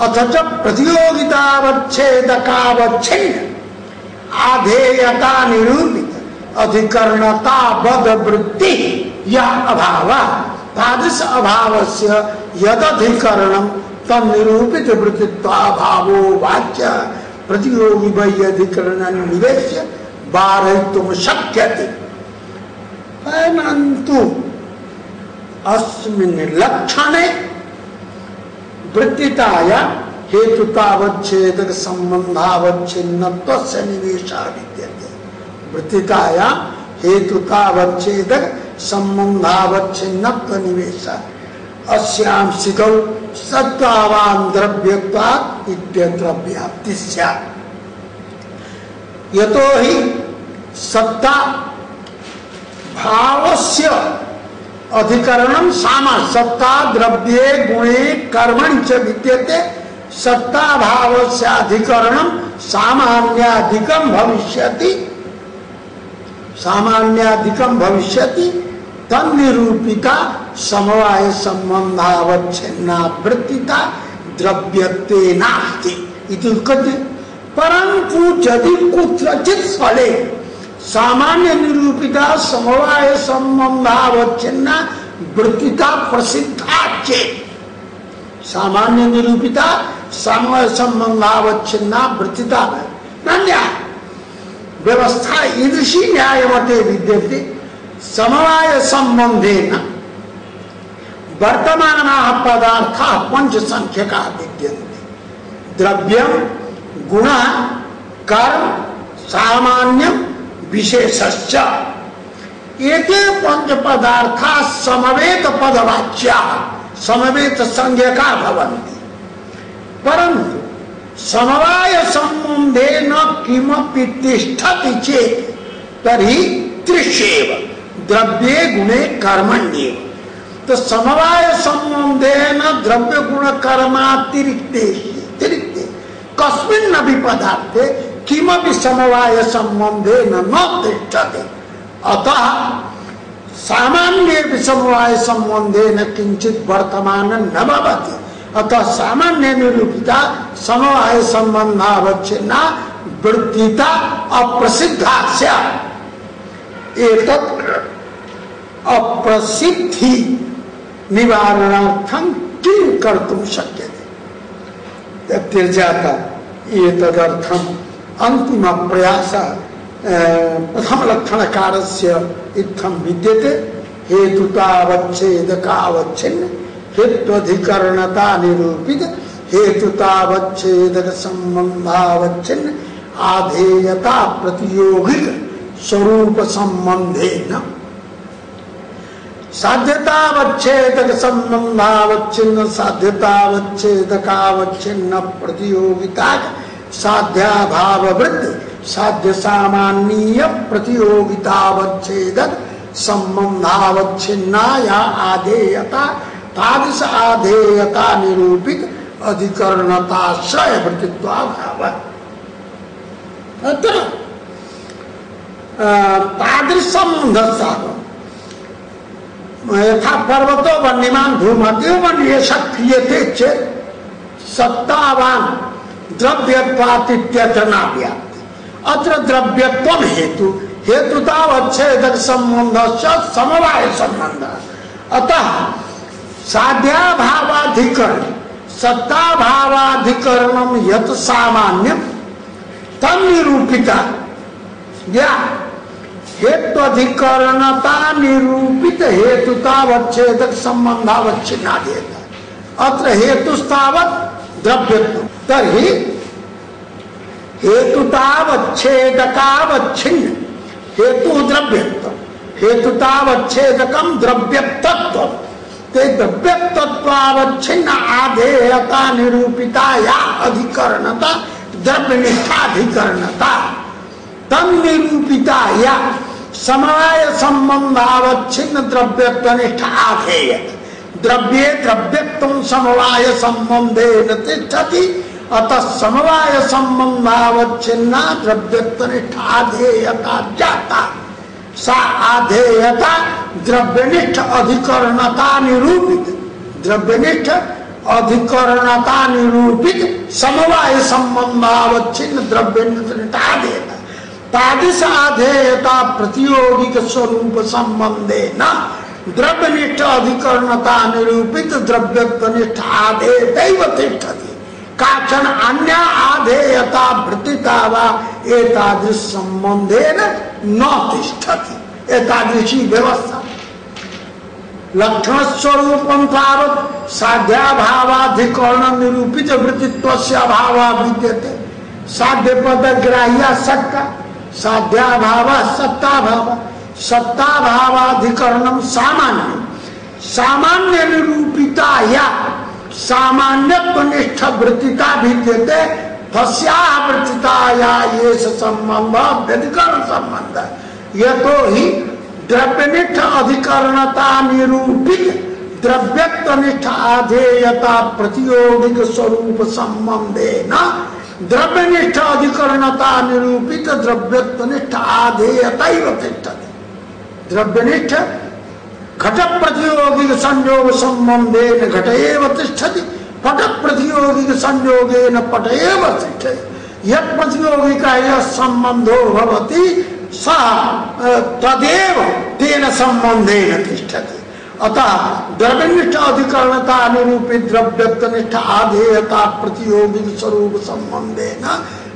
अथच प्रतियोगितावच्छेदकावच्छिन्न। आधेयता निरूपित अधिकरणता बद वृत्ति या अभाव। तादृश अभाव से यदधिकरण तनिरूपित वृत्तित्वाभावो वाच्य प्रतियोगी वही अधिकरण निवेश बारयितुम शक्य परंतु अस्मिन् लक्षणे वृत्तिताया हेतुतावच्छेदक संबंधावच्छिन्नत्व से निवेशा विद्यते वृत्तिताया हेतुतावच्छेदक संबंधावच्छिन्नत्व निवेश अस्याम सिकौ सत्तावान व्याप्ति यतो ही सत्ता भावस्य अधिकरणम सामा सत्ता द्रव्ये गुणे कर्मण च सत्ता भाव से अधिकरणम सामान्याधिकम भविष्यति। सामान्याधिकम भविष्यति। तनिरूपिका समवाय संबंधावच्छिन्ना वृत्तिता द्रव्यते नास्ति परंतु यदि कुत्रचित फले। सामान्य निरूपिता समवाय संबंधावच्छिन्ना वृत्तिता प्रसिद्धा चेत। सामान्य निरूपिता समवाय संबंधावच्छिन्ना वृत्तिता। न्याय व्यवस्था ईदृशी न्यायवते विद्यते, समवाय संबंधे न वर्तमान पदार्थ पंच संख्य का विद्यन्ते। द्रव्यम गुण, कर्म, सामान्यम विशेषश्च। एते पंच पदार्थ समवेत पदवाच्या, समवेत संज्ञका भवन्ति। परंतु समवाय संबंधे न किमपि चेत तरी त्रिशेव द्रव्ये गुणे कर्मण्येव। तो समवाय संबंधे न द्रव्य गुण कर्मातिरिक्ते तिरिक्ते। कस्मिन् पदार्थे किमपि समवाय संबंधे न तिष्ठते। अतः सामान्य समवाय संबंधे न किंचित वर्तमान न भवति। अतः सामान्य निरूपिता समवाय संबंधावच्छिन्ना वृत्तिता अप्रसिद्धा एक अप्रसिद्धि निवारणार्थम किं कर्तुम शक्य थे तिरजाता ये अंतिम प्रयास प्रथम लक्षण कारस्य इत्थम विद्यते। हेतुतावच्छेदकावच्छिन्न हेत्वधिकरणता निरूपित हेतुतावच्छेदक संबंधावच्छिन्न आधेयता प्रतियोगिक स्वरूप संबंधे न साध्यतावच्छेदक संबंधावच्छिन्न साध्यतावच्छेदकावच्छिन्न प्रतियोगिता साध्याभाव वृद्धि साध्य सामान्य प्रतियोगितावच्छेदक संबंधावच्छिन्ना या आधेयता, तादृश आधेयता निरूपित अधिकरणता श्रय वृत्तित्वाभाव तादृश संबंध यथा पर्वतो वन्यमान धूमते वन ये सक्रियते चेत सत्तावान द्रव्यत्वातिथ्यनाव्याप्ति अत्र द्रव्यत्व हेतु हेतुतावच्छेदक संबंध समवाय संबंध। अतः साध्याभावाधिकरण, सत्ताभावाधिकरण यत सामान्य तम निरूपिता। या हेत्वधिकरणता निरूपित अत्र हेतुस्तावत द्रव्यत्व। तरी हेतुतावच्छेदकावच्छिन्न हेतु द्रव्यत्व हेतुतावच्छेदकम द्रव्य तत्व ते द्रव्यत्वावच्छिन्न आधेयता निरूपिता या अधिकरणता, द्रव्यनिष्ठाधिकरणता। तम निरूपिता या समवाय संबंधावच्छिन्न द्रव्यत्वनिष्ठ आधेय द्रव्ये द्रव्यत्व समवाय संबंधे तिष्ठति अतः समवाय संबंधावच्छिन्ना द्रव्यत्वनिष्ठ आधेयता जाता। सा आधेयता द्रव्यनिष्ठ अधिकरणता निरूपित। द्रव्यनिष्ठ अधिकरणता निरूपित समवाय संबंधावच्छिन्न द्रव्य तादिश आधेयता प्रतियोगिक स्वरूप संबंधे न द्रव्य निष्ठ अधिकरणता निरूपित द्रव्य निष्ठ आधे दैव तिष्ठति। काचन अन्य आधेयता वृत्तिता वा संबंधेन न तिष्ठति। एतादृशी व्यवस्था। लक्षण स्वरूप तावत साध्याभावाधिकरण निरूपित वृत्तित्व से अभाव विद्यते। साध्य पद ग्राह्य सत्ता। साध्याभाव सत्ता भाव सत्ता भावाधिकरण सामान्य सामान्य निरूपिता या सामान्य निष्ठ वृत्तिता विद्यते तस्यावृत्तिता या ये संबंध, व्यधिकरण संबंध। यह तो ही द्रव्यनिष्ठ अधिकरणता निरूपित द्रव्यत्वनिष्ठ आधेयता प्रतियोगिक स्वरूप संबंधे न द्रव्यनिष्ठ अधिकरणता निरूपित द्रव्यत्वनिष्ठ आधेयता तिष्ठति। द्रव्यनिष्ठ घट प्रतियोगिक संयोग संबंधे घट एव तिष्ठति पट प्रतियोगिक संयोगेन पट एव तिष्ठति। यत् प्रतियोगिका यह संबंधो भवति, स तदेव तेन संबंधेन तिष्ठति। अतः द्रव्यनिष्ठ अधिकरणता निरूपित द्रव्यत्वनिष्ठ आधेयता प्रतियोगी स्वरूप संबंधेन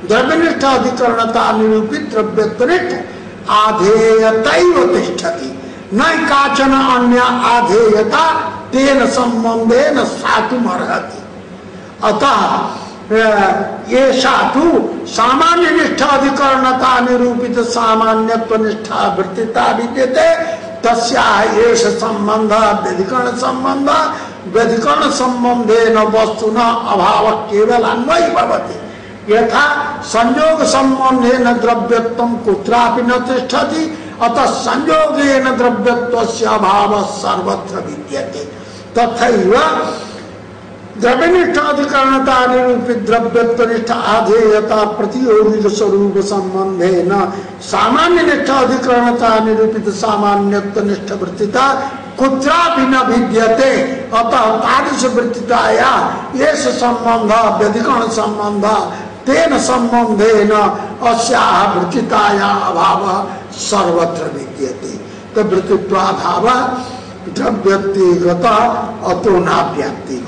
द्रव्यनिष्ठ अधिकरणता निरूपित द्रव्यत्वनिष्ठ आधेयतैव तिष्ठति। न काचन अन्य आधेयता, तेन संबंधेन सातुम अर्हति अतः ये साधु सामान्य निष्ठा अधिकरणता निरूपित सामान्यत्व निष्ठा वृत्तिता विद्यते। तस्या एष संबंध व्यधिकरण संबंध व्यधिकरण संबंधे न वस्तु न अभाव केवल अन्वय भवति। यथा संयोग संबंधे न द्रव्यत्व कुत्रापि न तिष्ठति अतः संयोगे न द्रव्यत्व अभाव सर्वत्र विद्यते। तथैव द्रव्यनिष्ठाधिकरणता निरूपित द्रव्यत्वनिष्ठ आधेयता प्रतियोगिक स्वरूप संबंधे न सामान्य निष्ठाधिकरणता निरूपित सामान्यत्वनिष्ठ वृत्तिता कुत्रापि न भिद्यते। अतः तादृश वृत्तिताया ये संबंध, व्यधिकरण संबंध, तेन संबंधेन अस्याह वृत्तिताया अभाव सर्वत्र विद्यते। तो वृत्तित्वाभाव द्रव्यतिगत अतो नाव्याप्ति